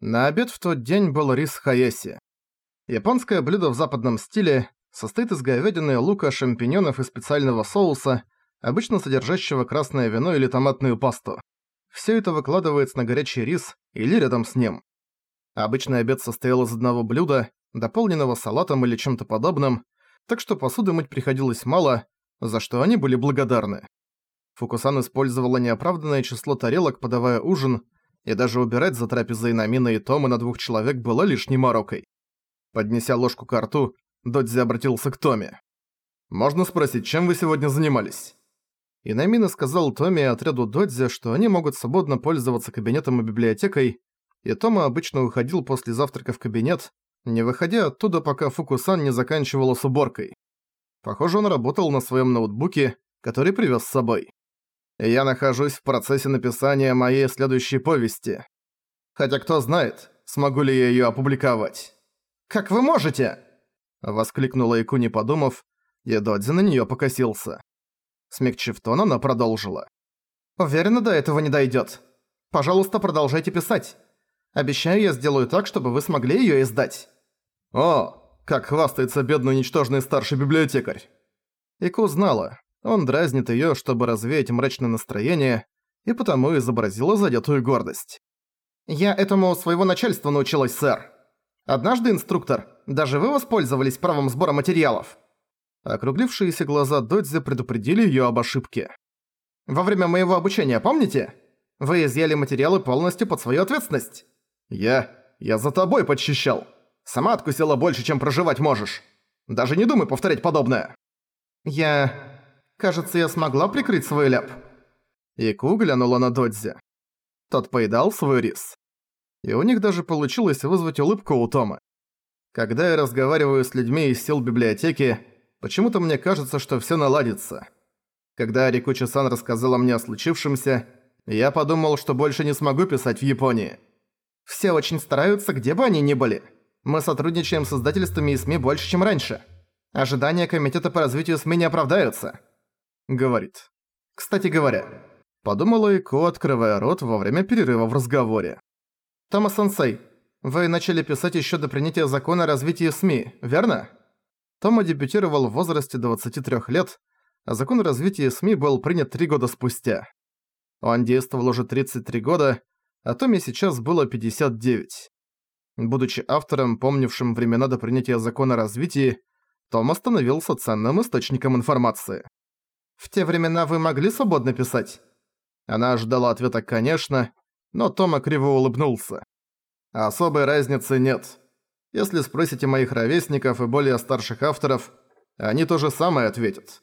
На обед в тот день был рис хаеси. Японское блюдо в западном стиле состоит из говядины, лука, шампиньонов и специального соуса, обычно содержащего красное вино или томатную пасту. Все это выкладывается на горячий рис или рядом с ним. Обычный обед состоял из одного блюда, дополненного салатом или чем-то подобным, так что посуды мыть приходилось мало, за что они были благодарны. Фукусан использовала неоправданное число тарелок, подавая ужин, и даже убирать за трапезой Намина и Тома на двух человек было лишней морокой. Поднеся ложку к рту, Додзи обратился к Томе. «Можно спросить, чем вы сегодня занимались?» И Намина сказал Томе и отряду Додзи, что они могут свободно пользоваться кабинетом и библиотекой, и Тома обычно уходил после завтрака в кабинет, не выходя оттуда, пока Фукусан не заканчивала с уборкой. Похоже, он работал на своем ноутбуке, который привез с собой. Я нахожусь в процессе написания моей следующей повести. Хотя кто знает, смогу ли я её опубликовать. «Как вы можете?» Воскликнула Ику, не подумав, и Додзи на неё покосился. Смягчив тон, она продолжила. «Уверена, до этого не дойдёт. Пожалуйста, продолжайте писать. Обещаю, я сделаю так, чтобы вы смогли её издать». «О, как хвастается бедный ничтожный старший библиотекарь!» Ику знала, он дразнит её, чтобы развеять мрачное настроение, и потому изобразила задетую гордость. «Я этому своего начальства научилась, сэр. Однажды, инструктор, даже вы воспользовались правом сбора материалов?» Округлившиеся глаза Додзи предупредили её об ошибке. «Во время моего обучения, помните? Вы изъяли материалы полностью под свою ответственность». «Я... я за тобой подчищал. Сама откусила больше, чем проживать можешь. Даже не думай повторять подобное». «Я... кажется, я смогла прикрыть свой ляп». Ику глянула на Додзи. Тот поедал свой рис. И у них даже получилось вызвать улыбку у Тома. Когда я разговариваю с людьми из сил библиотеки, почему-то мне кажется, что всё наладится. Когда Рикучи-сан рассказала мне о случившемся, я подумал, что больше не смогу писать в Японии. Все очень стараются, где бы они ни были. Мы сотрудничаем с издательствами и СМИ больше, чем раньше. Ожидания Комитета по развитию СМИ не оправдаются. Говорит. Кстати говоря, подумала Ико, открывая рот во время перерыва в разговоре. Тома-сенсей, вы начали писать еще до принятия закона о развитии СМИ, верно? Тома дебютировал в возрасте 23 лет, а закон о развитии СМИ был принят три года спустя. Он действовал уже 33 года, а Томе сейчас было 59. Будучи автором, помнившим времена до принятия закона о развитии, Том становился ценным источником информации. «В те времена вы могли свободно писать?» Она ожидала ответа «конечно», но Тома криво улыбнулся. «Особой разницы нет. Если спросите моих ровесников и более старших авторов, они то же самое ответят».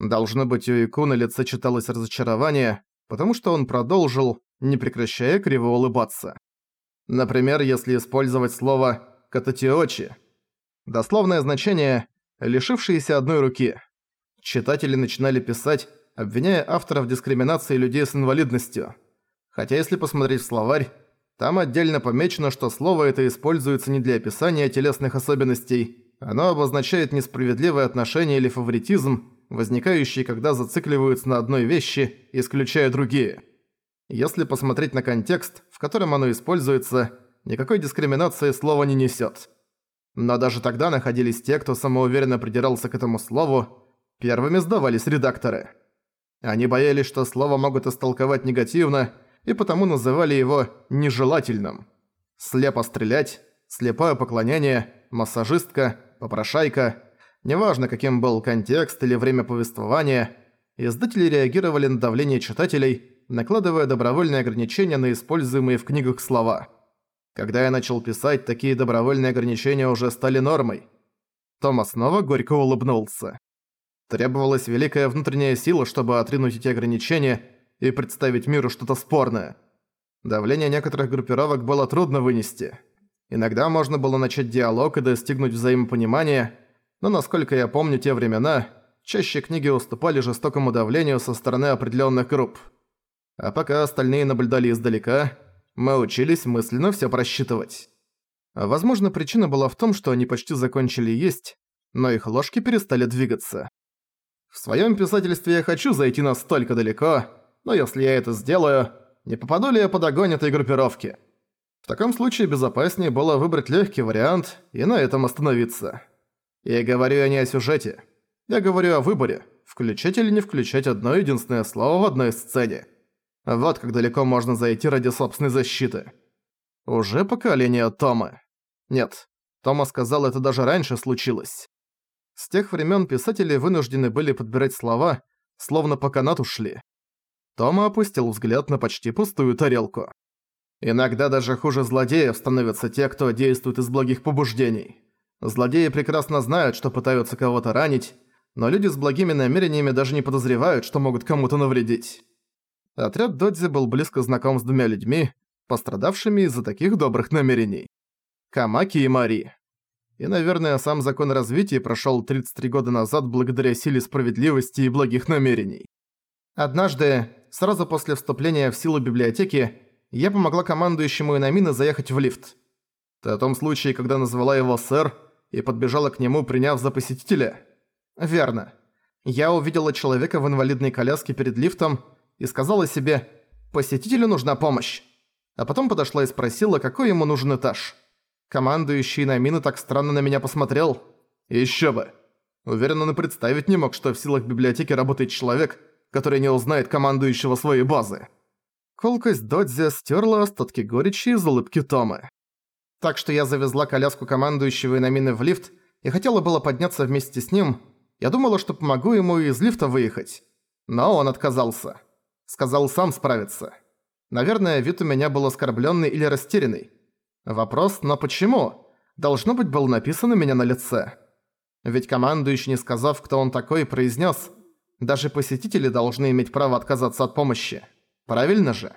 Должно быть, у Ику на лице читалось разочарование, потому что он продолжил, не прекращая криво улыбаться. Например, если использовать слово «кататиочи». Дословное значение «лишившиеся одной руки». Читатели начинали писать, обвиняя автора в дискриминации людей с инвалидностью. Хотя если посмотреть в словарь, там отдельно помечено, что слово это используется не для описания телесных особенностей, оно обозначает несправедливое отношение или фаворитизм, возникающий, когда зацикливаются на одной вещи, исключая другие. Если посмотреть на контекст, в котором оно используется, никакой дискриминации слова не несет. Но даже тогда находились те, кто самоуверенно придирался к этому слову, первыми сдавались редакторы. Они боялись, что слово могут истолковать негативно, и потому называли его нежелательным. Слепо стрелять, слепое поклонение, массажистка, попрошайка. Неважно, каким был контекст или время повествования, издатели реагировали на давление читателей – накладывая добровольные ограничения на используемые в книгах слова. Когда я начал писать, такие добровольные ограничения уже стали нормой. Тома снова горько улыбнулся. Требовалась великая внутренняя сила, чтобы отринуть эти ограничения и представить миру что-то спорное. Давление некоторых группировок было трудно вынести. Иногда можно было начать диалог и достигнуть взаимопонимания, но насколько я помню те времена, чаще книги уступали жестокому давлению со стороны определенных групп. А пока остальные наблюдали издалека, мы учились мысленно всё просчитывать. Возможно, причина была в том, что они почти закончили есть, но их ложки перестали двигаться. В своём писательстве я хочу зайти настолько далеко, но если я это сделаю, не попаду ли я под огонь этой группировки? В таком случае безопаснее было выбрать легкий вариант и на этом остановиться. Я говорю я не о сюжете. Я говорю о выборе, включать или не включать одно единственное слово в одной сцене. Вот как далеко можно зайти ради собственной защиты. Уже поколение Тома. Нет, Тома сказал, это даже раньше случилось. С тех времен писатели вынуждены были подбирать слова, словно по канату шли. Тома опустил взгляд на почти пустую тарелку. Иногда даже хуже злодеев становятся те, кто действует из благих побуждений. Злодеи прекрасно знают, что пытаются кого-то ранить, но люди с благими намерениями даже не подозревают, что могут кому-то навредить. Отряд Додзи был близко знаком с двумя людьми, пострадавшими из-за таких добрых намерений. Камаки и Мари. И, наверное, сам закон развития прошёл 33 года назад благодаря силе справедливости и благих намерений. Однажды, сразу после вступления в силу библиотеки, я помогла командующему Инамина заехать в лифт. Ты о том случае, когда назвала его «сэр» и подбежала к нему, приняв за посетителя? Верно. Я увидела человека в инвалидной коляске перед лифтом и сказала себе «посетителю нужна помощь». А потом подошла и спросила, какой ему нужен этаж. Командующий Инамина так странно на меня посмотрел. Ещё бы. Уверен, он и представить не мог, что в силах библиотеки работает человек, который не узнает командующего своей базы. Колкость Додзи стерла остатки горечи из улыбки Томы. Так что я завезла коляску командующего Инамины в лифт и хотела было подняться вместе с ним. Я думала, что помогу ему из лифта выехать. Но он отказался. Сказал сам справиться. Наверное, вид у меня был оскорблённый или растерянный. Вопрос, но почему? Должно быть, был написан у меня на лице. Ведь командующий, не сказав, кто он такой, произнес: «Даже посетители должны иметь право отказаться от помощи». Правильно же?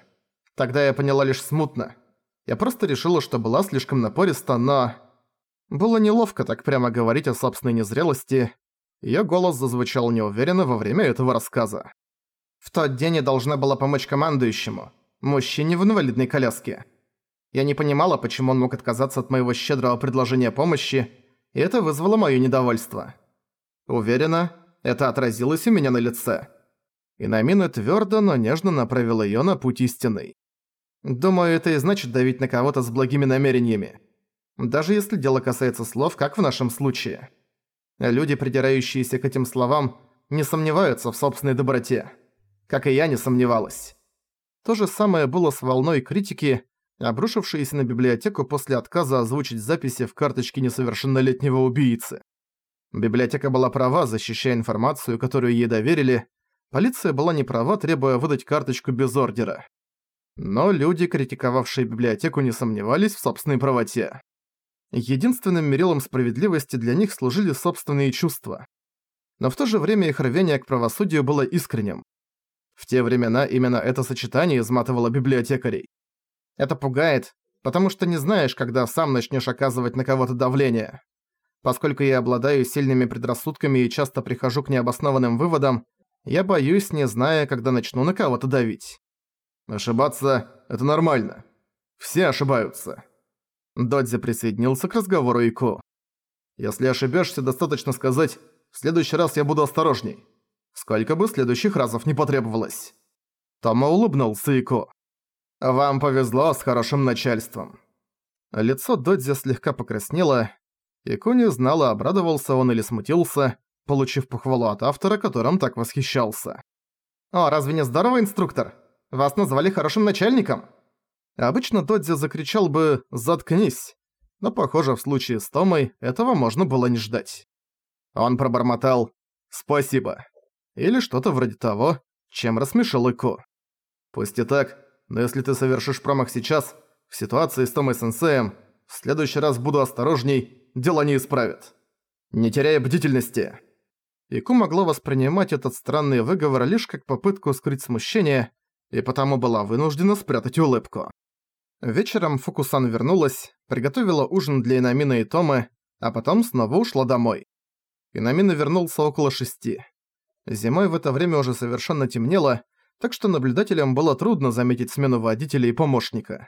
Тогда я поняла лишь смутно. Я просто решила, что была слишком напориста, но... Было неловко так прямо говорить о собственной незрелости. Её голос зазвучал неуверенно во время этого рассказа. В тот день я должна была помочь командующему, мужчине в инвалидной коляске. Я не понимала, почему он мог отказаться от моего щедрого предложения помощи, и это вызвало моё недовольство. Уверена, это отразилось у меня на лице. И Намина твёрдо, но нежно направила её на путь истинный. Думаю, это и значит давить на кого-то с благими намерениями. Даже если дело касается слов, как в нашем случае. Люди, придирающиеся к этим словам, не сомневаются в собственной доброте. Как и я не сомневалась. То же самое было с волной критики, обрушившейся на библиотеку после отказа озвучить записи в карточке несовершеннолетнего убийцы. Библиотека была права, защищая информацию, которую ей доверили, Полиция была не права, требуя выдать карточку без ордера. Но люди, критиковавшие библиотеку, не сомневались в собственной правоте. Единственным мерилом справедливости для них служили собственные чувства. Но в то же время их рвение к правосудию было искренним. В те времена именно это сочетание изматывало библиотекарей. Это пугает, потому что не знаешь, когда сам начнешь оказывать на кого-то давление. Поскольку я обладаю сильными предрассудками и часто прихожу к необоснованным выводам, я боюсь, не зная, когда начну на кого-то давить. Ошибаться – это нормально. Все ошибаются. Додзи присоединился к разговору Ико. Если ошибешься, достаточно сказать «в следующий раз я буду осторожней». Сколько бы следующих разов не потребовалось. Тома улыбнулся Ико. «Вам повезло с хорошим начальством». Лицо Додзи слегка покраснело. Ико не знала, обрадовался он или смутился, получив похвалу от автора, которым так восхищался. «О, разве не здорово, инструктор? Вас назвали хорошим начальником!» Обычно Додзи закричал бы «Заткнись!», но, похоже, в случае с Томой этого можно было не ждать. Он пробормотал «Спасибо» или что-то вроде того, чем рассмешил Ико. Пусть и так, но если ты совершишь промах сейчас, в ситуации с Томой-сенсеем, в следующий раз буду осторожней, дела не исправят. Не теряя бдительности. Ику могла воспринимать этот странный выговор лишь как попытку скрыть смущение, и потому была вынуждена спрятать улыбку. Вечером Фукусан вернулась, приготовила ужин для Инамина и Томы, а потом снова ушла домой. Инамина вернулся около шести. Зимой в это время уже совершенно темнело, так что наблюдателям было трудно заметить смену водителя и помощника.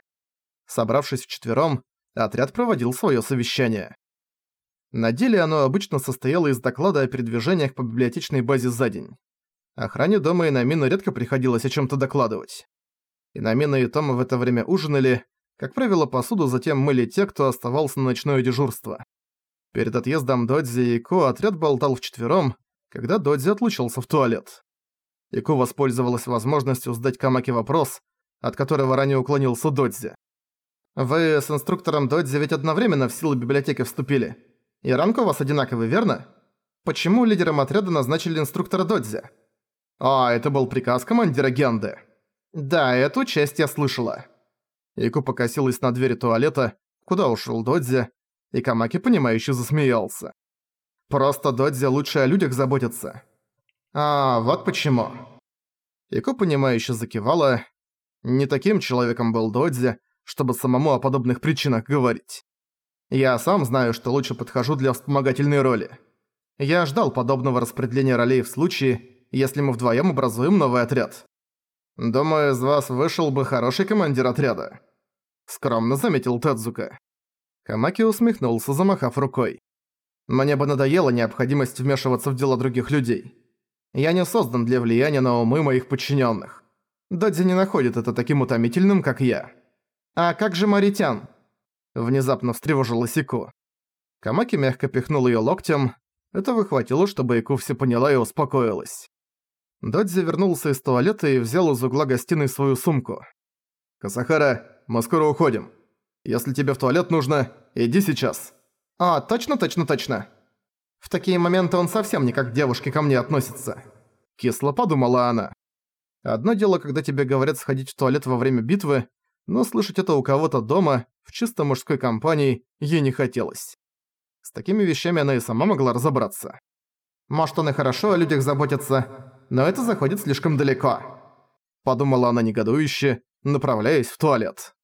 Собравшись вчетвером, отряд проводил свое совещание. На деле оно обычно состояло из доклада о передвижениях по библиотечной базе за день. Охране дома Инамина редко приходилось о чем то докладывать. Инамина и Тома в это время ужинали, Как правило, посуду затем мыли те, кто оставался на ночное дежурство. Перед отъездом Додзи и Ко отряд болтал вчетвером, когда Додзи отлучился в туалет. Ику воспользовалась возможностью задать Камаки вопрос, от которого ранее уклонился Додзи. «Вы с инструктором Додзи ведь одновременно в силу библиотеки вступили. И ранг у вас одинаковый, верно? Почему лидером отряда назначили инструктора Додзи?» «А, это был приказ командира Генды». «Да, эту часть я слышала». Ику покосилась на двери туалета, куда ушел Додзи, и Камаки, понимающе засмеялся. «Просто Додзи лучше о людях заботится». «А, вот почему». Ику, понимающе закивала. Не таким человеком был Додзи, чтобы самому о подобных причинах говорить. Я сам знаю, что лучше подхожу для вспомогательной роли. Я ждал подобного распределения ролей в случае, если мы вдвоем образуем новый отряд. Думаю, из вас вышел бы хороший командир отряда. Скромно заметил Тадзука. Камаки усмехнулся, замахав рукой. Мне бы надоела необходимость вмешиваться в дела других людей. Я не создан для влияния на умы моих подчиненных. Додзи не находит это таким утомительным, как я. «А как же Маритян?» Внезапно встревожилась Ику. Камаки мягко пихнул её локтем. Это выхватило, чтобы Ику все поняла и успокоилась. Додзи вернулся из туалета и взял из угла гостиной свою сумку. «Касахара, мы скоро уходим. Если тебе в туалет нужно, иди сейчас». «А, точно, точно, точно». В такие моменты он совсем не как девушки ко мне относится. Кисло подумала она. Одно дело, когда тебе говорят сходить в туалет во время битвы, но слышать это у кого-то дома, в чисто мужской компании, ей не хотелось. С такими вещами она и сама могла разобраться. Может, он и хорошо о людях заботится, но это заходит слишком далеко. Подумала она негодующе, направляясь в туалет.